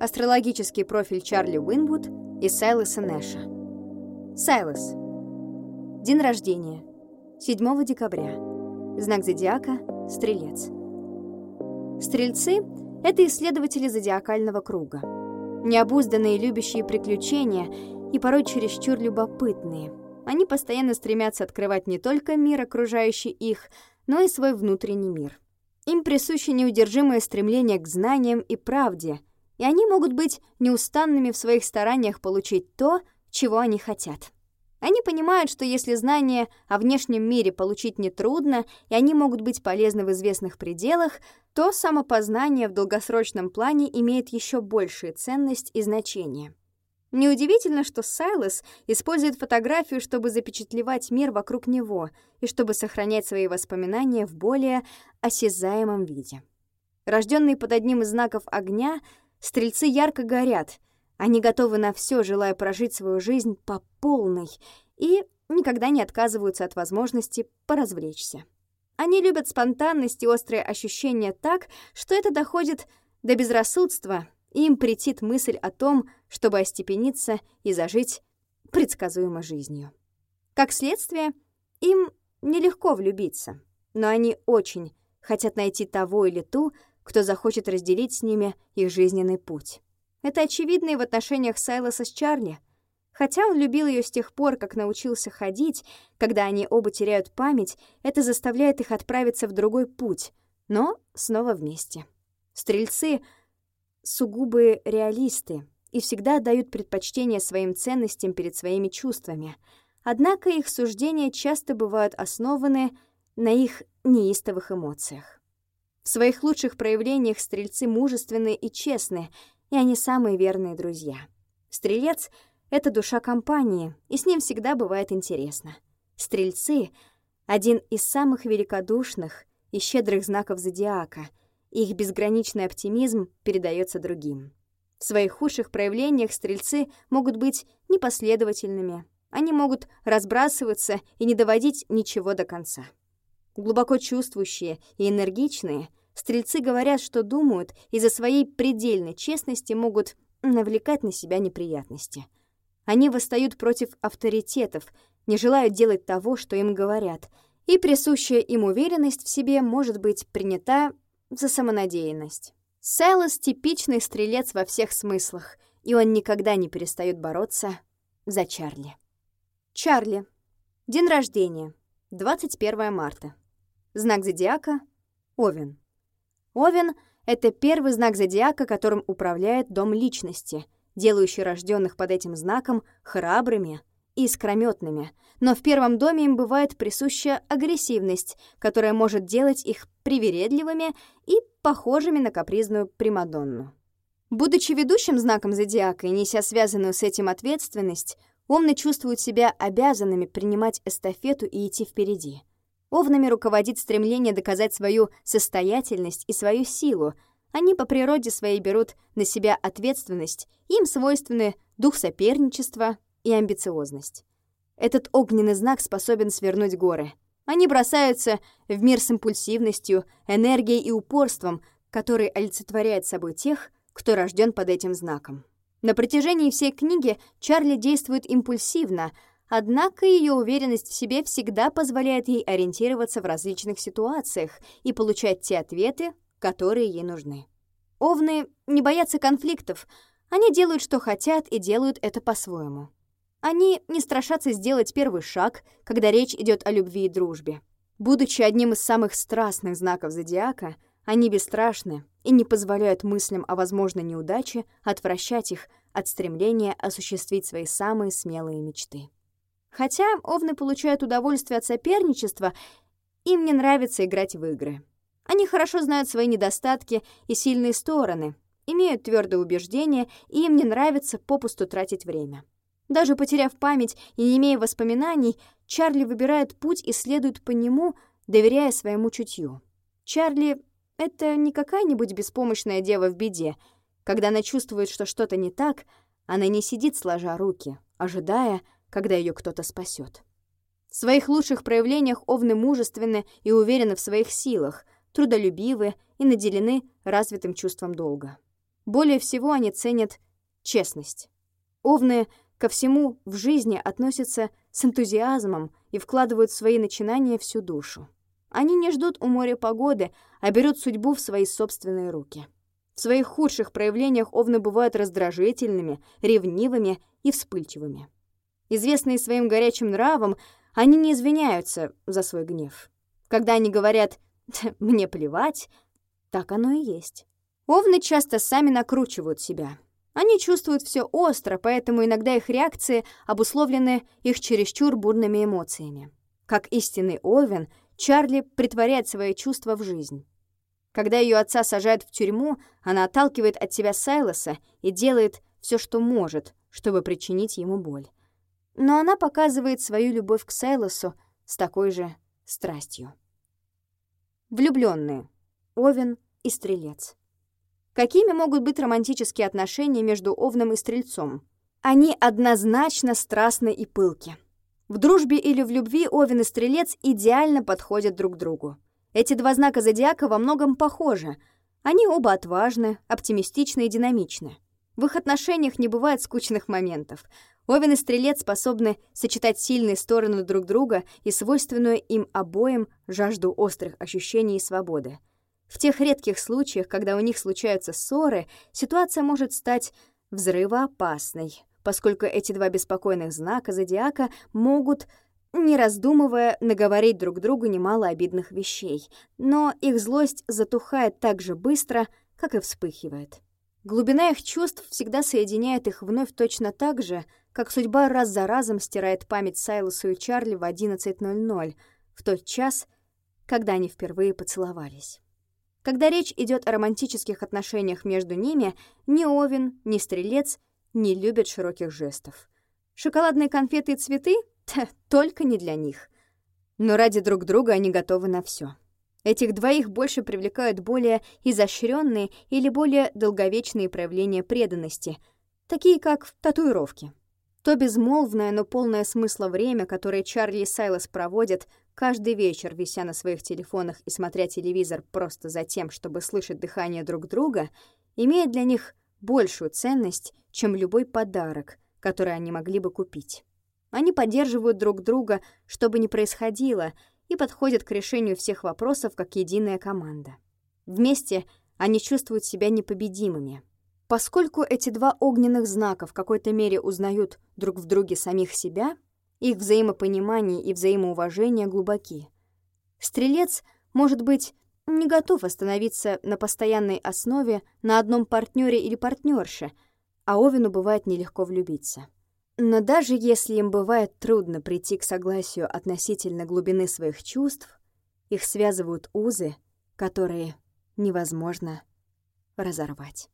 Астрологический профиль Чарли Уинвуд и Сайлоса Нэша. Сайлос. День рождения. 7 декабря. Знак зодиака — Стрелец. Стрельцы — это исследователи зодиакального круга. Необузданные, любящие приключения и порой чересчур любопытные. Они постоянно стремятся открывать не только мир, окружающий их, но и свой внутренний мир. Им присуще неудержимое стремление к знаниям и правде, и они могут быть неустанными в своих стараниях получить то, чего они хотят. Они понимают, что если знания о внешнем мире получить нетрудно, и они могут быть полезны в известных пределах, то самопознание в долгосрочном плане имеет еще большую ценность и значение. Неудивительно, что Сайлос использует фотографию, чтобы запечатлевать мир вокруг него и чтобы сохранять свои воспоминания в более осязаемом виде. Рожденные под одним из знаков огня, стрельцы ярко горят. Они готовы на все, желая прожить свою жизнь по полной и никогда не отказываются от возможности поразвлечься. Они любят спонтанность и острые ощущения так, что это доходит до безрассудства, и им претит мысль о том, чтобы остепениться и зажить предсказуемо жизнью. Как следствие, им нелегко влюбиться, но они очень хотят найти того или ту, кто захочет разделить с ними их жизненный путь. Это очевидно и в отношениях Сайлоса с Чарли. Хотя он любил ее с тех пор, как научился ходить, когда они оба теряют память, это заставляет их отправиться в другой путь, но снова вместе. Стрельцы — сугубые реалисты и всегда дают предпочтение своим ценностям перед своими чувствами. Однако их суждения часто бывают основаны на их неистовых эмоциях. В своих лучших проявлениях стрельцы мужественны и честны, и они самые верные друзья. Стрелец — это душа компании, и с ним всегда бывает интересно. Стрельцы — один из самых великодушных и щедрых знаков зодиака, их безграничный оптимизм передается другим. В своих худших проявлениях стрельцы могут быть непоследовательными, они могут разбрасываться и не доводить ничего до конца. Глубоко чувствующие и энергичные, стрельцы говорят, что думают, и за своей предельной честности могут навлекать на себя неприятности. Они восстают против авторитетов, не желают делать того, что им говорят, и присущая им уверенность в себе может быть принята за самонадеянность. Сайлос — типичный стрелец во всех смыслах, и он никогда не перестает бороться за Чарли. Чарли. День рождения. 21 марта. Знак зодиака — Овен. Овен — это первый знак зодиака, которым управляет дом личности, делающий рожденных под этим знаком храбрыми и искрометными, но в первом доме им бывает присуща агрессивность, которая может делать их привередливыми и похожими на капризную Примадонну. Будучи ведущим знаком зодиака и неся связанную с этим ответственность, Овны чувствуют себя обязанными принимать эстафету и идти впереди. Овнами руководит стремление доказать свою состоятельность и свою силу. Они по природе своей берут на себя ответственность, им свойственны дух соперничества и амбициозность. Этот огненный знак способен свернуть горы. Они бросаются в мир с импульсивностью, энергией и упорством, который олицетворяет собой тех, кто рожден под этим знаком. На протяжении всей книги Чарли действует импульсивно, Однако ее уверенность в себе всегда позволяет ей ориентироваться в различных ситуациях и получать те ответы, которые ей нужны. Овны не боятся конфликтов, они делают, что хотят, и делают это по-своему. Они не страшатся сделать первый шаг, когда речь идет о любви и дружбе. Будучи одним из самых страстных знаков зодиака, они бесстрашны и не позволяют мыслям о возможной неудаче отвращать их от стремления осуществить свои самые смелые мечты. Хотя овны получают удовольствие от соперничества, им не нравится играть в игры. Они хорошо знают свои недостатки и сильные стороны, имеют твердое убеждение, и им не нравится попусту тратить время. Даже потеряв память и не имея воспоминаний, Чарли выбирает путь и следует по нему, доверяя своему чутью. Чарли — это не какая-нибудь беспомощная дева в беде. Когда она чувствует, что что-то не так, она не сидит сложа руки, ожидая, когда ее кто-то спасет. В своих лучших проявлениях овны мужественны и уверены в своих силах, трудолюбивы и наделены развитым чувством долга. Более всего они ценят честность. Овны ко всему в жизни относятся с энтузиазмом и вкладывают в свои начинания всю душу. Они не ждут у моря погоды, а берут судьбу в свои собственные руки. В своих худших проявлениях овны бывают раздражительными, ревнивыми и вспыльчивыми. Известные своим горячим нравом, они не извиняются за свой гнев. Когда они говорят «мне плевать», так оно и есть. Овны часто сами накручивают себя. Они чувствуют все остро, поэтому иногда их реакции обусловлены их чересчур бурными эмоциями. Как истинный овен, Чарли притворяет свои чувства в жизнь. Когда ее отца сажают в тюрьму, она отталкивает от себя Сайлоса и делает все, что может, чтобы причинить ему боль. Но она показывает свою любовь к Сайлосу с такой же страстью. Влюбленные. Овен и Стрелец. Какими могут быть романтические отношения между Овном и Стрельцом? Они однозначно страстны и пылки. В дружбе или в любви Овен и Стрелец идеально подходят друг другу. Эти два знака зодиака во многом похожи. Они оба отважны, оптимистичны и динамичны. В их отношениях не бывает скучных моментов. Овен и Стрелец способны сочетать сильные стороны друг друга и свойственную им обоим жажду острых ощущений и свободы. В тех редких случаях, когда у них случаются ссоры, ситуация может стать взрывоопасной, поскольку эти два беспокойных знака зодиака могут, не раздумывая, наговорить друг другу немало обидных вещей, но их злость затухает так же быстро, как и вспыхивает. Глубина их чувств всегда соединяет их вновь точно так же, как судьба раз за разом стирает память Сайлосу и Чарли в 11.00, в тот час, когда они впервые поцеловались. Когда речь идет о романтических отношениях между ними, ни Овен, ни Стрелец не любят широких жестов. Шоколадные конфеты и цветы — только не для них. Но ради друг друга они готовы на все. Этих двоих больше привлекают более изощренные или более долговечные проявления преданности, такие как татуировки. То безмолвное, но полное смысла время, которое Чарли и Сайлас проводят каждый вечер, вися на своих телефонах и смотря телевизор просто за тем, чтобы слышать дыхание друг друга, имеет для них большую ценность, чем любой подарок, который они могли бы купить. Они поддерживают друг друга, что бы ни происходило, и подходят к решению всех вопросов как единая команда. Вместе они чувствуют себя непобедимыми — Поскольку эти два огненных знака в какой-то мере узнают друг в друге самих себя, их взаимопонимание и взаимоуважение глубоки. Стрелец, может быть, не готов остановиться на постоянной основе на одном партнере или партнерше, а Овину бывает нелегко влюбиться. Но даже если им бывает трудно прийти к согласию относительно глубины своих чувств, их связывают узы, которые невозможно разорвать.